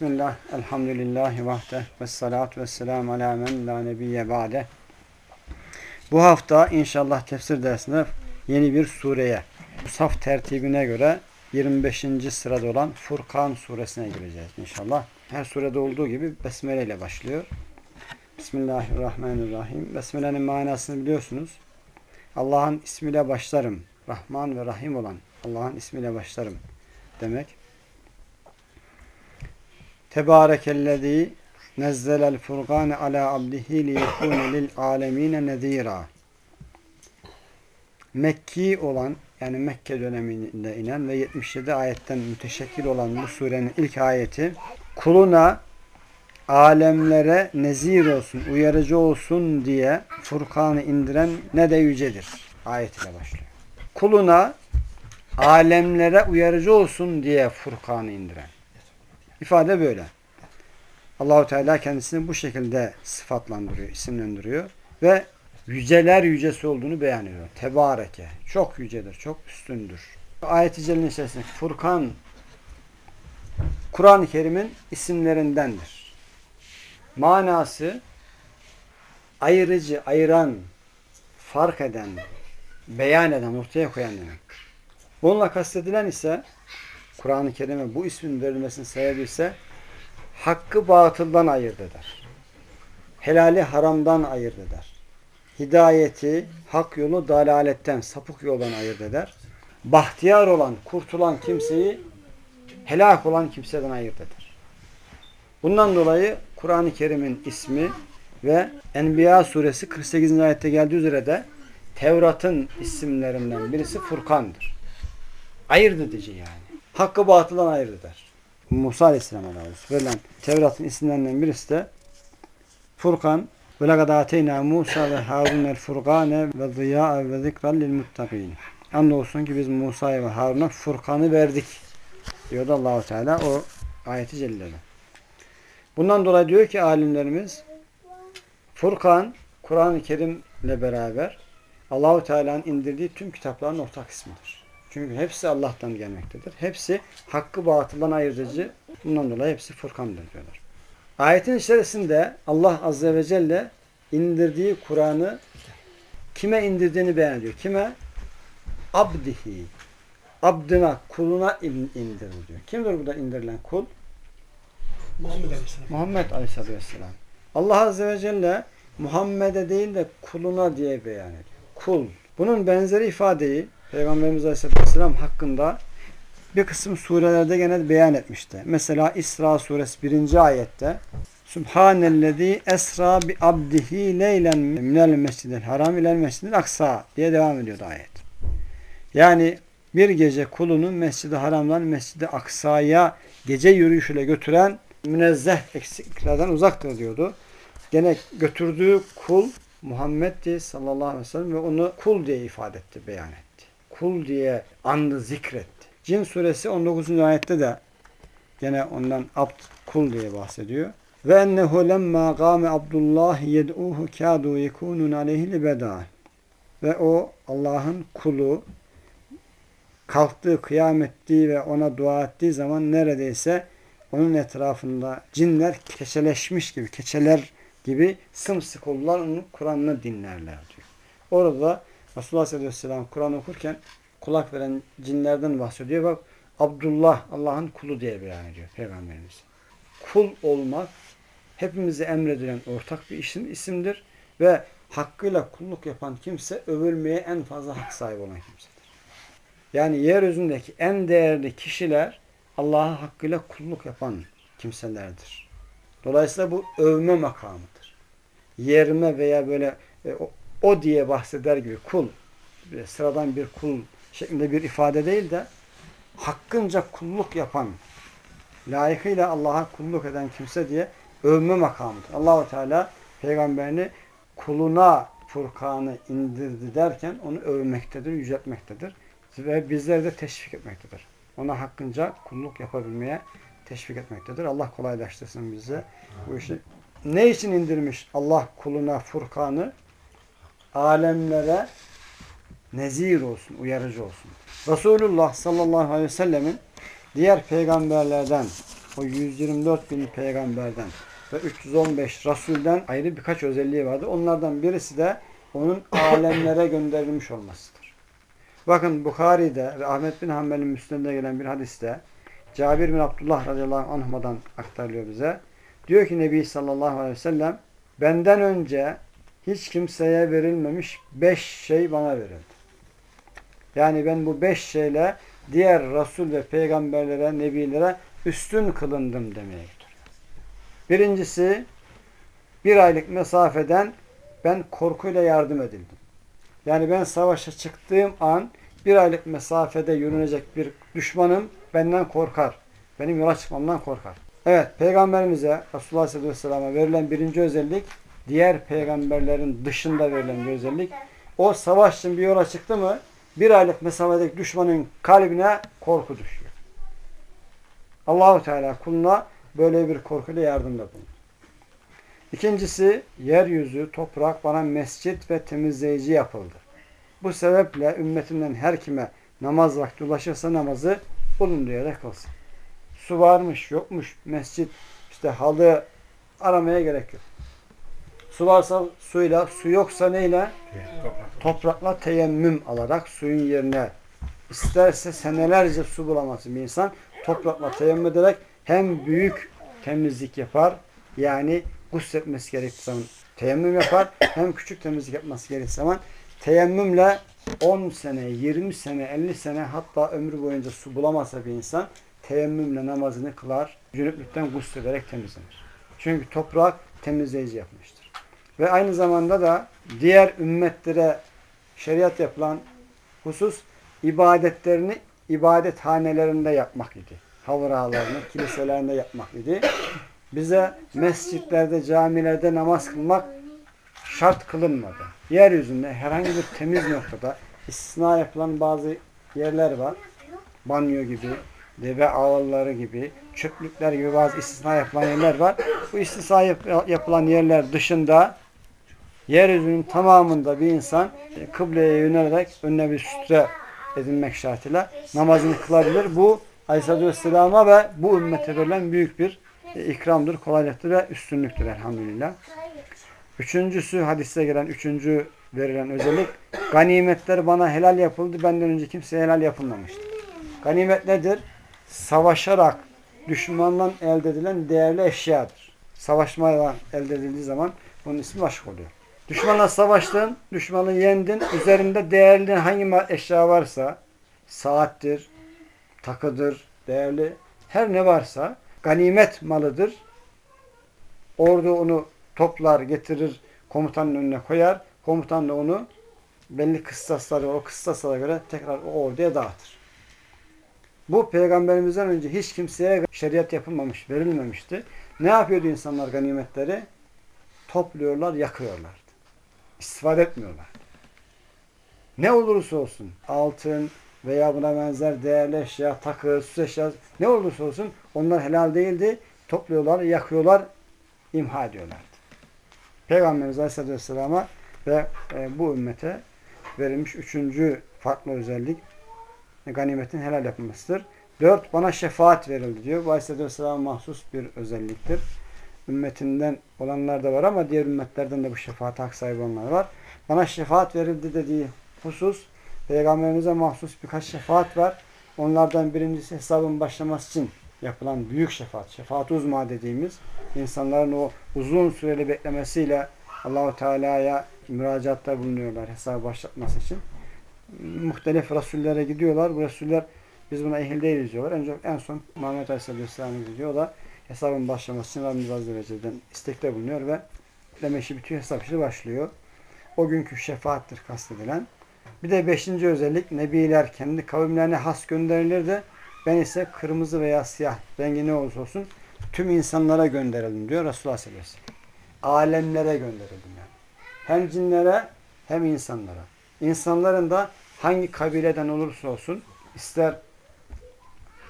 Bismillah, elhamdülillahi vahde ve salatu ve selamu ala men la nebiyye ba'de. Bu hafta inşallah tefsir dersinde yeni bir sureye, saf tertibine göre 25. sırada olan Furkan suresine gireceğiz inşallah. Her surede olduğu gibi Besmele ile başlıyor. Bismillahirrahmanirrahim. Besmele'nin manasını biliyorsunuz. Allah'ın ismiyle başlarım. Rahman ve Rahim olan Allah'ın ismiyle başlarım demek. Tebarekellezî nezzelel furgâne alâ abdihi liyekûne lil âlemîne nezîrâ. Mekki olan yani Mekke döneminde inen ve 77 ayetten müteşekkil olan bu surenin ilk ayeti kuluna alemlere nezir olsun, uyarıcı olsun diye Furkan'ı indiren ne de yücedir. Ayet ile başlıyor. Kuluna alemlere uyarıcı olsun diye Furkan'ı indiren. İfade böyle. Allahu Teala kendisini bu şekilde sıfatlandırıyor, isimlendiriyor ve yüceler yücesi olduğunu beyan ediyor. Tebareke. Çok yücedir, çok üstündür. Ayet-i Celle'nin içerisinde Furkan Kur'an-ı Kerim'in isimlerindendir. Manası ayırıcı, ayıran, fark eden, beyan eden, ortaya koyan demek. Bununla kastedilen ise Kur'an-ı Kerim'e bu ismin verilmesinin sebebi ise hakkı batıldan ayırt eder. Helali haramdan ayırt eder. Hidayeti, hak yolu dalaletten, sapık yoldan ayırt eder. Bahtiyar olan, kurtulan kimseyi helak olan kimseden ayırt eder. Bundan dolayı Kur'an-ı Kerim'in ismi ve Enbiya suresi 48. ayette geldiği üzere de Tevrat'ın isimlerinden birisi Furkan'dır. Ayırt edici yani. Hakkı batıldan ayırt eder. Musa Aleyhisselam'a verilen Tevrat'ın isimlerinden birisi de Furkan ve lekad ateyna Musa ve Harun el Furkane ve ziya ve zikran lil muttaqin. Andolsun ki biz Musa'ya ve Harun'a Furkan'ı verdik. Diyordu Allahu Teala o ayeti cellede. Bundan dolayı diyor ki alimlerimiz Furkan Kur'an-ı Kerim'le beraber Allahu Teala'nın indirdiği tüm kitapların ortak ismidir. Çünkü hepsi Allah'tan gelmektedir. Hepsi hakkı batıldan ayırıcı. Bundan dolayı hepsi Furkan'dır diyorlar. Ayetin içerisinde Allah Azze ve Celle indirdiği Kur'an'ı kime indirdiğini beyan ediyor. Kime? Abdihi. Abdına, kuluna indirdi diyor. Kimdir burada indirilen kul? Muhammed Aleyhisselam. Muhammed Aleyhisselatü Vesselam. Allah Azze ve Celle Muhammed'e değil de kuluna diye beyan ediyor. Kul. Bunun benzeri ifadeyi Peygamberimiz Aleyhisselatü Vesselam hakkında bir kısım surelerde gene beyan etmişti. Mesela İsra suresi 1. ayette Subhanellezi esra bi abdihi leylen minel mescidil haram ilel mescidil aksa diye devam ediyordu ayet. Yani bir gece kulunu mescidi haramdan mescidi aksaya gece yürüyüşüyle götüren münezzeh eksiklerden uzaktır diyordu. Gene götürdüğü kul Muhammed'di sallallahu aleyhi ve sellem ve onu kul diye ifade etti, beyan etti. Kul diye andı, zikretti. Cin suresi 19. ayette de gene ondan abd, kul diye bahsediyor. Ve ennehu lemma gâme Abdullah yed'uhu kâdû yekûnun aleyhi libedâ. Ve o Allah'ın kulu kalktığı, kıyam ettiği ve ona dua ettiği zaman neredeyse onun etrafında cinler keçeleşmiş gibi, keçeler gibi sımsık olurlar, onun Kur'an'ını dinlerler diyor. Orada Resulullah sallallahu aleyhi ve sellem Kur'an okurken kulak veren cinlerden bahsediyor. Bak Abdullah Allah'ın kulu diye beyan ediyor Peygamberimiz. Kul olmak hepimize emredilen ortak bir isim, isimdir ve hakkıyla kulluk yapan kimse övülmeye en fazla hak sahibi olan kimsedir. Yani yeryüzündeki en değerli kişiler Allah'a hakkıyla kulluk yapan kimselerdir. Dolayısıyla bu övme makamıdır. Yerime veya böyle e, o, diye bahseder gibi kul, sıradan bir kul şeklinde bir ifade değil de hakkınca kulluk yapan, layıkıyla Allah'a kulluk eden kimse diye övme makamıdır. Allahu Teala peygamberini kuluna Furkan'ı indirdi derken onu övmektedir, yüceltmektedir ve bizleri de teşvik etmektedir. Ona hakkınca kulluk yapabilmeye teşvik etmektedir. Allah kolaylaştırsın bize bu işi. Ne için indirmiş Allah kuluna Furkan'ı? Alemlere nezir olsun, uyarıcı olsun. Resulullah sallallahu aleyhi ve sellemin diğer peygamberlerden o 124 bin peygamberden ve 315 Rasul'den ayrı birkaç özelliği vardı. Onlardan birisi de onun alemlere gönderilmiş olmasıdır. Bakın Bukhari'de ve Ahmet bin Hanbel'in Müslim'de gelen bir hadiste Cabir bin Abdullah radıyallahu anh'dan aktarılıyor bize. Diyor ki Nebi sallallahu aleyhi ve sellem benden önce hiç kimseye verilmemiş beş şey bana verildi. Yani ben bu beş şeyle diğer Resul ve peygamberlere, nebilere üstün kılındım demeye getiriyor. Birincisi bir aylık mesafeden ben korkuyla yardım edildim. Yani ben savaşa çıktığım an bir aylık mesafede yürünecek bir düşmanım benden korkar. Benim yola çıkmamdan korkar. Evet, peygamberimize Resulullah sallallahu aleyhi ve sellem'e verilen birinci özellik diğer peygamberlerin dışında verilen bir özellik. O savaş için bir yola çıktı mı bir aylık mesafedeki düşmanın kalbine korku düşüyor. Allahu Teala kuluna böyle bir korkuyla yardımda bulunur. İkincisi yeryüzü, toprak bana mescit ve temizleyici yapıldı. Bu sebeple ümmetimden her kime namaz vakti ulaşırsa namazı bulunduğu yere kılsın. Su varmış, yokmuş, mescit, işte halı aramaya gerek yok. Su varsa suyla, su yoksa neyle? Toprakla teyemmüm alarak suyun yerine isterse senelerce su bulaması bir insan toprakla teyemmüm ederek hem büyük temizlik yapar yani gusletmesi gerektiği zaman teyemmüm yapar hem küçük temizlik yapması gerektiği zaman teyemmümle 10 sene, 20 sene, 50 sene hatta ömrü boyunca su bulamazsa bir insan teyemmümle namazını kılar, cünüplükten guslederek temizlenir. Çünkü toprak temizleyici yapmıştır. Ve aynı zamanda da diğer ümmetlere şeriat yapılan husus ibadetlerini ibadethanelerinde yapmak idi. Havralarını, kiliselerinde yapmak idi. Bize mescitlerde, camilerde namaz kılmak şart kılınmadı. Yeryüzünde herhangi bir temiz noktada istisna yapılan bazı yerler var. Banyo gibi, deve ağılları gibi, çöplükler gibi bazı istisna yapılan yerler var. Bu istisna yap- yapılan yerler dışında yeryüzünün tamamında bir insan e, kıbleye yönelerek önüne bir sütre edinmek şartıyla namazını kılabilir. Bu Aleyhisselatü Vesselam'a ve bu ümmete verilen büyük bir e, ikramdır, kolaylıktır ve üstünlüktür elhamdülillah. Üçüncüsü hadiste gelen üçüncü verilen özellik ganimetler bana helal yapıldı. Benden önce kimseye helal yapılmamıştı. Ganimet nedir? Savaşarak düşmandan elde edilen değerli eşyadır. Savaşmayla elde edildiği zaman bunun ismi başka oluyor. Düşmanla savaştın, düşmanı yendin. Üzerinde değerli hangi eşya varsa saattir, takıdır, değerli her ne varsa ganimet malıdır. Ordu onu toplar, getirir, komutanın önüne koyar. Komutan da onu belli kıstasları, o kıstaslara göre tekrar o orduya dağıtır. Bu peygamberimizden önce hiç kimseye şeriat yapılmamış, verilmemişti. Ne yapıyordu insanlar ganimetleri? Topluyorlar, yakıyorlardı. İstifade etmiyorlardı. Ne olursa olsun, altın veya buna benzer değerli eşya, takı, süs eşya, ne olursa olsun onlar helal değildi. Topluyorlar, yakıyorlar, imha ediyorlardı. Peygamberimiz Aleyhisselatü Vesselam'a ve e, bu ümmete verilmiş üçüncü farklı özellik ganimetin helal yapılmasıdır. Dört, bana şefaat verildi diyor. Bu Aleyhisselatü Vesselam'a mahsus bir özelliktir. Ümmetinden olanlar da var ama diğer ümmetlerden de bu şefaat hak sahibi olanlar var. Bana şefaat verildi dediği husus Peygamberimize mahsus birkaç şefaat var. Onlardan birincisi hesabın başlaması için yapılan büyük şefaat. Şefaat uzma dediğimiz insanların o uzun süreli beklemesiyle Allahu Teala'ya müracaatta bulunuyorlar hesabı başlatması için. Muhtelif rasullere gidiyorlar. Bu rasuller biz buna ehil değiliz diyorlar. En, en son Muhammed Aleyhisselam'a gidiyor. O da hesabın başlaması için Rabbimiz Azze ve Celle'den istekte bulunuyor ve bekleme işi bitiyor. Hesap işi başlıyor. O günkü şefaattir kastedilen. Bir de beşinci özellik Nebiler kendi kavimlerine has gönderilirdi. Ben ise kırmızı veya siyah rengi ne olursa olsun tüm insanlara gönderildim diyor Resulullah sallallahu aleyhi. Alemlere gönderildim yani. Hem cinlere hem insanlara. İnsanların da hangi kabileden olursa olsun ister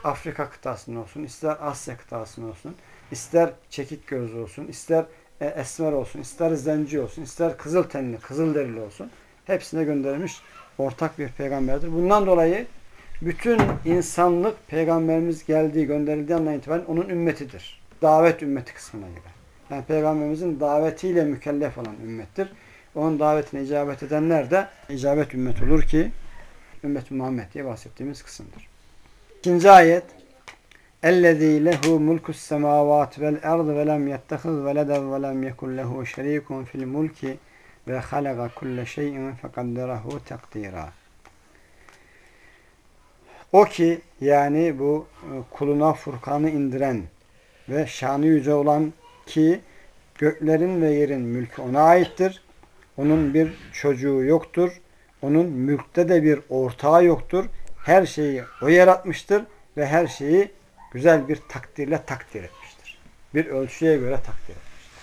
Afrika kıtasında olsun, ister Asya kıtasında olsun, ister çekik göz olsun, ister e, esmer olsun, ister zenci olsun, ister kızıl tenli, kızıl derili olsun. Hepsine gönderilmiş ortak bir peygamberdir. Bundan dolayı bütün insanlık peygamberimiz geldiği gönderildiği andan itibaren onun ümmetidir. Davet ümmeti kısmına girer. Yani peygamberimizin davetiyle mükellef olan ümmettir. Onun davetine icabet edenler de icabet ümmet olur ki ümmet Muhammed diye bahsettiğimiz kısımdır. İkinci ayet اَلَّذ۪ي لَهُ مُلْكُ السَّمَاوَاتِ وَالْاَرْضِ وَلَمْ يَتَّخِذْ وَلَدًا وَلَمْ يَكُنْ لَهُ شَر۪يكٌ فِي الْمُلْكِ وَخَلَقَ كُلَّ شَيْءٍ فَقَدَّرَهُ تَقْدِيرًا O ki yani bu e, kuluna Furkan'ı indiren ve şanı yüce olan ki göklerin ve yerin mülkü ona aittir. Onun bir çocuğu yoktur. Onun mülkte de bir ortağı yoktur. Her şeyi o yaratmıştır ve her şeyi güzel bir takdirle takdir etmiştir. Bir ölçüye göre takdir etmiştir.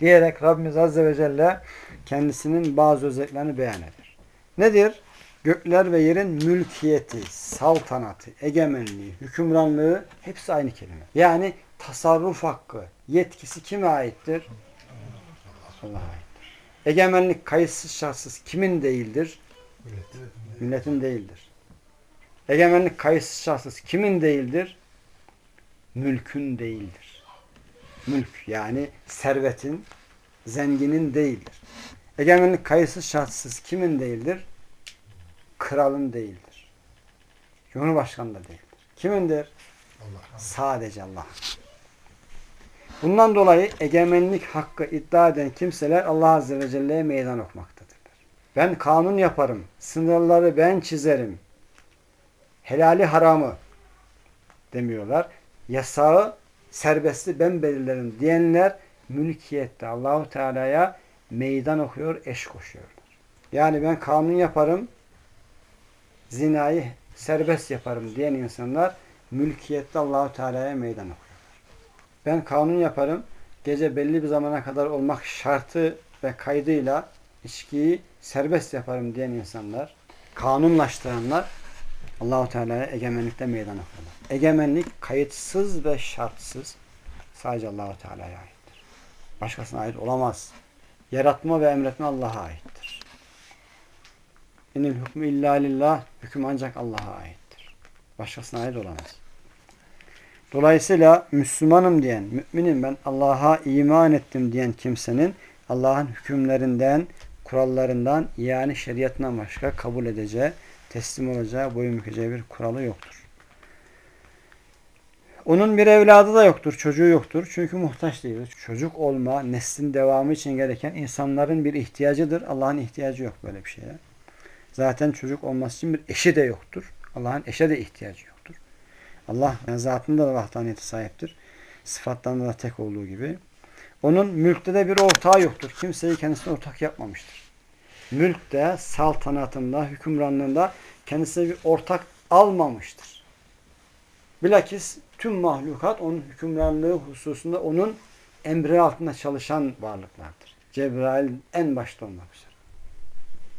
Diyerek Rabbimiz Azze ve Celle kendisinin bazı özelliklerini beyan eder. Nedir? Gökler ve yerin mülkiyeti, saltanatı, egemenliği, hükümranlığı hepsi aynı kelime. Yani tasarruf hakkı, yetkisi kime aittir? Allah'a aittir. Egemenlik kayıtsız şartsız kimin değildir? Milletin değildir. Egemenlik kayıtsız şartsız kimin değildir? Mülkün değildir. Mülk yani servetin, zenginin değildir. Egemenlik kayıtsız şartsız kimin değildir? Kralın değildir. Cumhurbaşkanı da değildir. Kimindir? Allah. Sadece Allah. Bundan dolayı egemenlik hakkı iddia eden kimseler Allah Azze ve Celle'ye meydan okumaktadırlar. Ben kanun yaparım, sınırları ben çizerim, helali haramı demiyorlar. Yasağı, serbestli ben belirlerim diyenler mülkiyette Allahu Teala'ya meydan okuyor, eş koşuyorlar. Yani ben kanun yaparım, zinayı serbest yaparım diyen insanlar mülkiyette Allahu Teala'ya meydan okuyor. Ben kanun yaparım, gece belli bir zamana kadar olmak şartı ve kaydıyla içkiyi serbest yaparım diyen insanlar, kanunlaştıranlar Allahu Teala'ya egemenlikte meydan okuyorlar. Egemenlik kayıtsız ve şartsız sadece Allahu Teala'ya aittir. Başkasına ait olamaz. Yaratma ve emretme Allah'a aittir. İnil hükmü illa lillah, hüküm ancak Allah'a aittir. Başkasına ait olamaz. Dolayısıyla Müslümanım diyen, müminim ben Allah'a iman ettim diyen kimsenin Allah'ın hükümlerinden, kurallarından yani şeriatından başka kabul edeceği, teslim olacağı, boyun bükeceği bir kuralı yoktur. Onun bir evladı da yoktur, çocuğu yoktur. Çünkü muhtaç değildir. Çocuk olma, neslin devamı için gereken insanların bir ihtiyacıdır. Allah'ın ihtiyacı yok böyle bir şeye. Zaten çocuk olması için bir eşi de yoktur. Allah'ın eşe de ihtiyacı yoktur. Allah zatında da vahdaniyeti sahiptir. Sıfatlarında da tek olduğu gibi. Onun mülkte de bir ortağı yoktur. Kimseyi kendisine ortak yapmamıştır. Mülkte, saltanatında, hükümranlığında kendisine bir ortak almamıştır. Bilakis tüm mahlukat onun hükümranlığı hususunda onun emri altında çalışan varlıklardır. Cebrail en başta olmak üzere.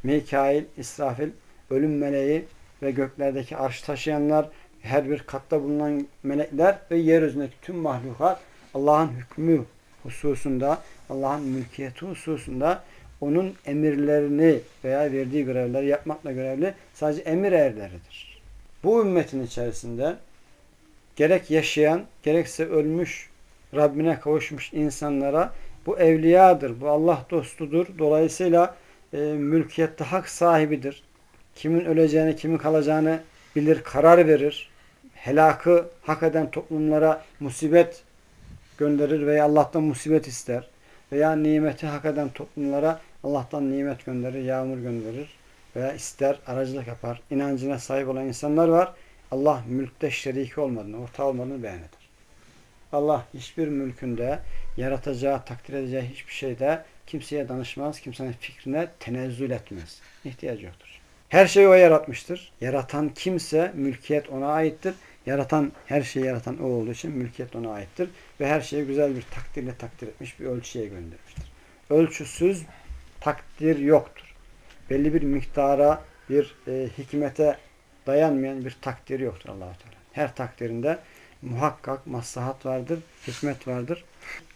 Mikail, İsrafil, ölüm meleği ve göklerdeki arş taşıyanlar, her bir katta bulunan melekler ve yeryüzündeki tüm mahlukat Allah'ın hükmü hususunda, Allah'ın mülkiyeti hususunda onun emirlerini veya verdiği görevleri yapmakla görevli sadece emir erleridir. Bu ümmetin içerisinde gerek yaşayan gerekse ölmüş Rabbine kavuşmuş insanlara bu evliyadır, bu Allah dostudur. Dolayısıyla e, mülkiyette hak sahibidir. Kimin öleceğini, kimin kalacağını bilir, karar verir. Helakı hak eden toplumlara musibet gönderir veya Allah'tan musibet ister. Veya nimeti hak eden toplumlara Allah'tan nimet gönderir, yağmur gönderir veya ister, aracılık yapar. İnancına sahip olan insanlar var. Allah mülkte şeriki olmadığını, ortağı olmadığını beyan. Allah hiçbir mülkünde yaratacağı, takdir edeceği hiçbir şeyde kimseye danışmaz, kimsenin fikrine tenezzül etmez. İhtiyacı yoktur. Her şeyi o yaratmıştır. Yaratan kimse mülkiyet ona aittir. Yaratan, her şeyi yaratan o olduğu için mülkiyet ona aittir. Ve her şeyi güzel bir takdirle takdir etmiş, bir ölçüye göndermiştir. Ölçüsüz takdir yoktur. Belli bir miktara, bir e, hikmete dayanmayan bir takdiri yoktur allah Teala. Her takdirinde muhakkak maslahat vardır, hikmet vardır.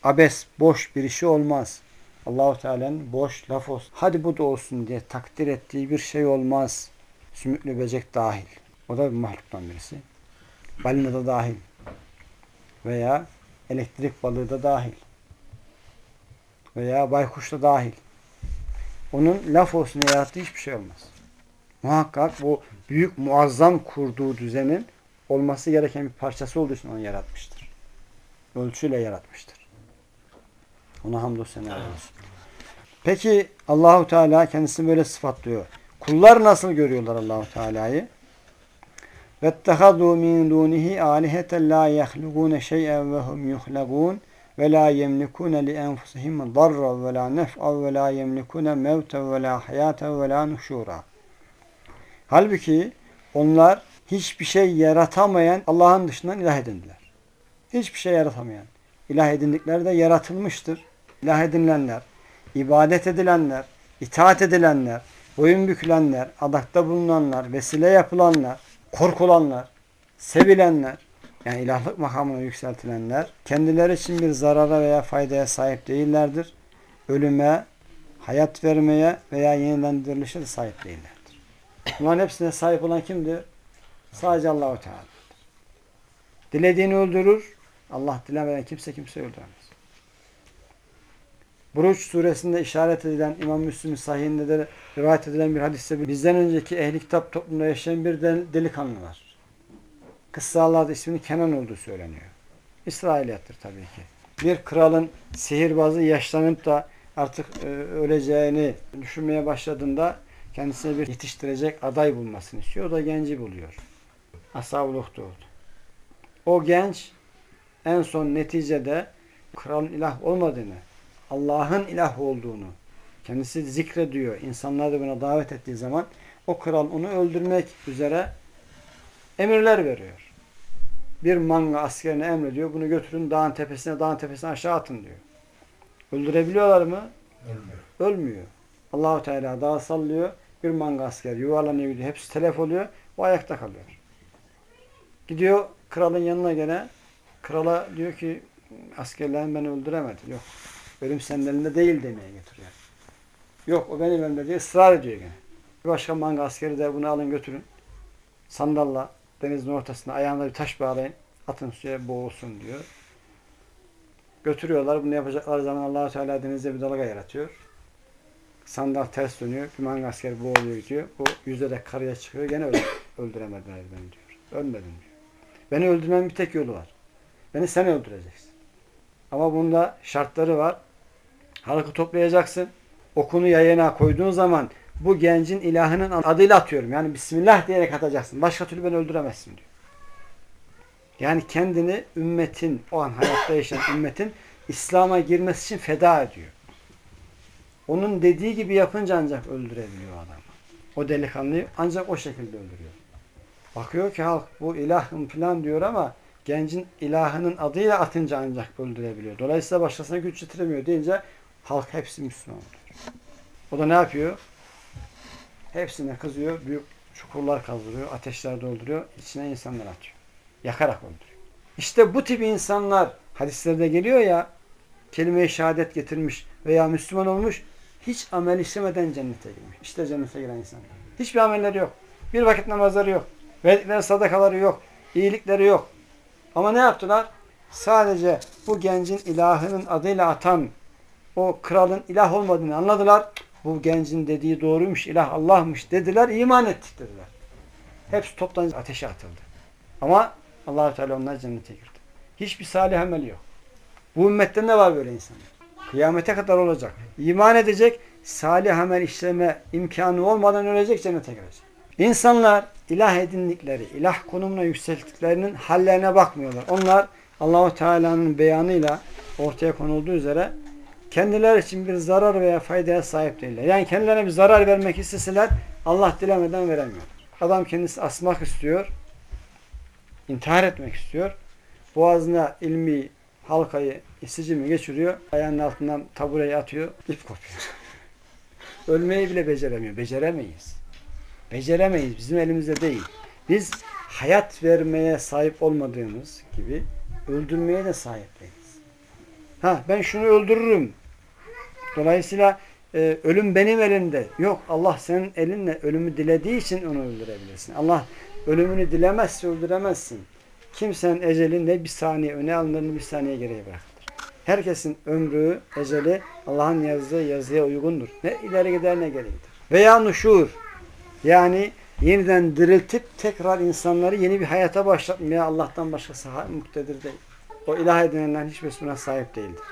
Abes, boş bir işi olmaz. Allahu Teala'nın boş laf olsun. Hadi bu da olsun diye takdir ettiği bir şey olmaz. Sümüklü böcek dahil. O da bir mahluktan birisi. Balina da dahil. Veya elektrik balığı da dahil. Veya baykuş da dahil onun laf olsun yarattığı hiçbir şey olmaz. Muhakkak bu büyük muazzam kurduğu düzenin olması gereken bir parçası olduğu için onu yaratmıştır. Ölçüyle yaratmıştır. Ona hamdolsun. Evet. Peki Allahu Teala kendisini böyle sıfatlıyor. Kullar nasıl görüyorlar Allahu Teala'yı? Ve Vettehadu min dunihi aliheten la yahlugune şey'en ve hum yuhlagun ve la yemlikune li enfusihim darra ve la nef'a ve la yemlikune mevte ve la hayate ve la nuhşura. Halbuki onlar hiçbir şey yaratamayan Allah'ın dışından ilah edindiler. Hiçbir şey yaratamayan. İlah edindikleri de yaratılmıştır. İlah edinilenler, ibadet edilenler, itaat edilenler, boyun bükülenler, adakta bulunanlar, vesile yapılanlar, korkulanlar, sevilenler, yani ilahlık makamına yükseltilenler, kendileri için bir zarara veya faydaya sahip değillerdir. Ölüme, hayat vermeye veya yeniden dirilişe de sahip değillerdir. Bunların hepsine sahip olan kimdir? Sadece Allahu Teala. Dilediğini öldürür. Allah dilemeden kimse kimseyi öldüremez. Buruç suresinde işaret edilen İmam Müslim sahihinde de rivayet edilen bir hadiste bizden önceki ehli kitap toplumunda yaşayan bir del- delikanlı var. Kıssalarda isminin Kenan olduğu söyleniyor. İsrailiyettir tabii ki. Bir kralın sihirbazı yaşlanıp da artık e, öleceğini düşünmeye başladığında kendisine bir yetiştirecek aday bulmasını istiyor. O da genci buluyor. Ashab-ı oldu. O genç en son neticede kralın ilah olmadığını, Allah'ın ilah olduğunu kendisi zikrediyor. İnsanlar da buna davet ettiği zaman o kral onu öldürmek üzere emirler veriyor. Bir manga askerine emrediyor. Bunu götürün dağın tepesine, dağın tepesine aşağı atın diyor. Öldürebiliyorlar mı? Ölmüyor. Ölmüyor. Allahu Teala dağı sallıyor. Bir manga asker yuvarlanıyor gidiyor. Hepsi telef oluyor. O ayakta kalıyor. Gidiyor kralın yanına gene. Krala diyor ki askerlerin beni öldüremedi. Yok. Ölüm senin elinde değil demeye getiriyor. Yok o benim elimde diye ısrar ediyor gene. Bir başka manga askeri de bunu alın götürün. Sandalla denizin ortasına ayağına bir taş bağlayın. Atın suya boğulsun diyor. Götürüyorlar. Bunu yapacakları zaman allah Teala denizde bir dalga yaratıyor. Sandal ters dönüyor. Bir manga askeri boğuluyor gidiyor. Bu yüzerek karaya çıkıyor. Gene öldü. öldüremediler beni diyor. Ölmedim diyor. Beni öldürmenin bir tek yolu var. Beni sen öldüreceksin. Ama bunda şartları var. Halkı toplayacaksın. Okunu yayına koyduğun zaman bu gencin ilahının adıyla atıyorum. Yani Bismillah diyerek atacaksın. Başka türlü beni öldüremezsin diyor. Yani kendini ümmetin, o an hayatta yaşayan ümmetin İslam'a girmesi için feda ediyor. Onun dediği gibi yapınca ancak öldürebiliyor adam. O delikanlıyı ancak o şekilde öldürüyor. Bakıyor ki halk bu ilahım falan diyor ama gencin ilahının adıyla atınca ancak öldürebiliyor. Dolayısıyla başkasına güç yetiremiyor deyince halk hepsi Müslüman oluyor. O da ne yapıyor? Hepsine kızıyor. Büyük çukurlar kazdırıyor. Ateşler dolduruyor. içine insanlar atıyor. Yakarak öldürüyor. İşte bu tip insanlar hadislerde geliyor ya kelime-i şehadet getirmiş veya Müslüman olmuş hiç amel işlemeden cennete girmiş. İşte cennete giren insanlar. Hiçbir amelleri yok. Bir vakit namazları yok. Verdikleri sadakaları yok. iyilikleri yok. Ama ne yaptılar? Sadece bu gencin ilahının adıyla atan o kralın ilah olmadığını anladılar. Bu gencin dediği doğruymuş, ilah Allah'mış dediler, iman ettik dediler. Hepsi toptan ateşe atıldı. Ama allah Teala onlar cennete girdi. Hiçbir salih ameli yok. Bu ümmette ne var böyle insanlar? Kıyamete kadar olacak. İman edecek, salih amel işleme imkanı olmadan ölecek, cennete girecek. İnsanlar ilah edindikleri, ilah konumuna yükselttiklerinin hallerine bakmıyorlar. Onlar Allahu Teala'nın beyanıyla ortaya konulduğu üzere kendileri için bir zarar veya faydaya sahip değiller. Yani kendilerine bir zarar vermek isteseler Allah dilemeden veremiyor. Adam kendisi asmak istiyor, intihar etmek istiyor. Boğazına ilmi halkayı, isicimi geçiriyor. Ayağının altından tabureyi atıyor, ip kopuyor. Ölmeyi bile beceremiyor. Beceremeyiz. Beceremeyiz. Bizim elimizde değil. Biz hayat vermeye sahip olmadığımız gibi öldürmeye de sahip değiliz. Ha ben şunu öldürürüm. Dolayısıyla e, ölüm benim elimde. Yok Allah senin elinle ölümü dilediği için onu öldürebilirsin. Allah ölümünü dilemezse öldüremezsin. Kimsenin eceli ne bir saniye öne alınır ne bir saniye geriye bırakılır. Herkesin ömrü, eceli Allah'ın yazdığı yazıya uygundur. Ne ileri gider ne geri gider. Veya nuşur. Yani yeniden diriltip tekrar insanları yeni bir hayata başlatmaya Allah'tan başkası muktedir değil. O ilah edinenlerin hiçbirisi buna sahip değildir.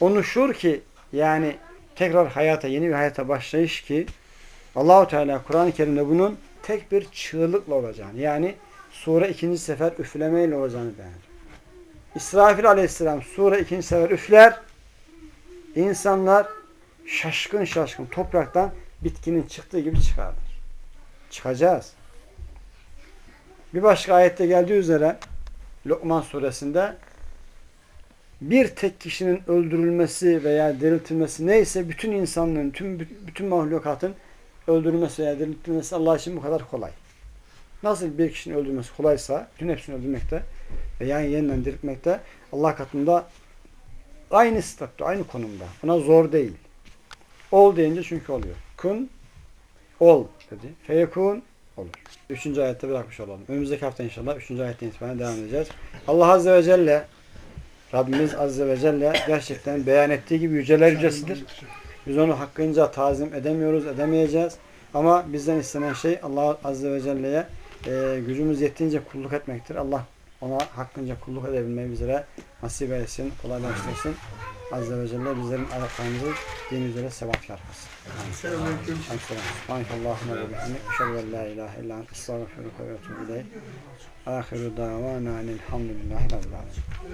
O nuşur ki yani tekrar hayata, yeni bir hayata başlayış ki Allahu Teala Kur'an-ı Kerim'de bunun tek bir çığlıkla olacağını yani sure ikinci sefer üflemeyle olacağını ediyor. İsrafil aleyhisselam sure ikinci sefer üfler insanlar şaşkın şaşkın topraktan bitkinin çıktığı gibi çıkarlar. Çıkacağız. Bir başka ayette geldiği üzere Lokman suresinde bir tek kişinin öldürülmesi veya diriltilmesi neyse bütün insanlığın, tüm bütün mahlukatın öldürülmesi veya diriltilmesi Allah için bu kadar kolay. Nasıl bir kişinin öldürmesi kolaysa, bütün hepsini öldürmekte veya yeniden diriltmekte Allah katında aynı statüde, aynı konumda. Buna zor değil. Ol deyince çünkü oluyor. Kun, ol dedi. Feyekun, olur. Üçüncü ayette bırakmış olalım. Önümüzdeki hafta inşallah üçüncü ayetten itibaren devam edeceğiz. Allah Azze ve Celle Rabbimiz Azze ve Celle gerçekten beyan ettiği gibi yüceler yücesidir. Biz onu hakkınca tazim edemiyoruz, edemeyeceğiz. Ama bizden istenen şey Allah Azze ve Celle'ye e, gücümüz yettiğince kulluk etmektir. Allah ona hakkınca kulluk edebilmeyi bizlere nasip etsin, kolaylaştırsın. Azze ve Celle bizlerin ayaklarımızı din üzere sebatkar kılsın. Selamünaleyküm. Subhanakallahumma ve bihamdik. Eşhedü en la ilahe illa ente estağfiruke ve etûbü ileyk. Ahiru davana enelhamdülillahi rabbil alemin.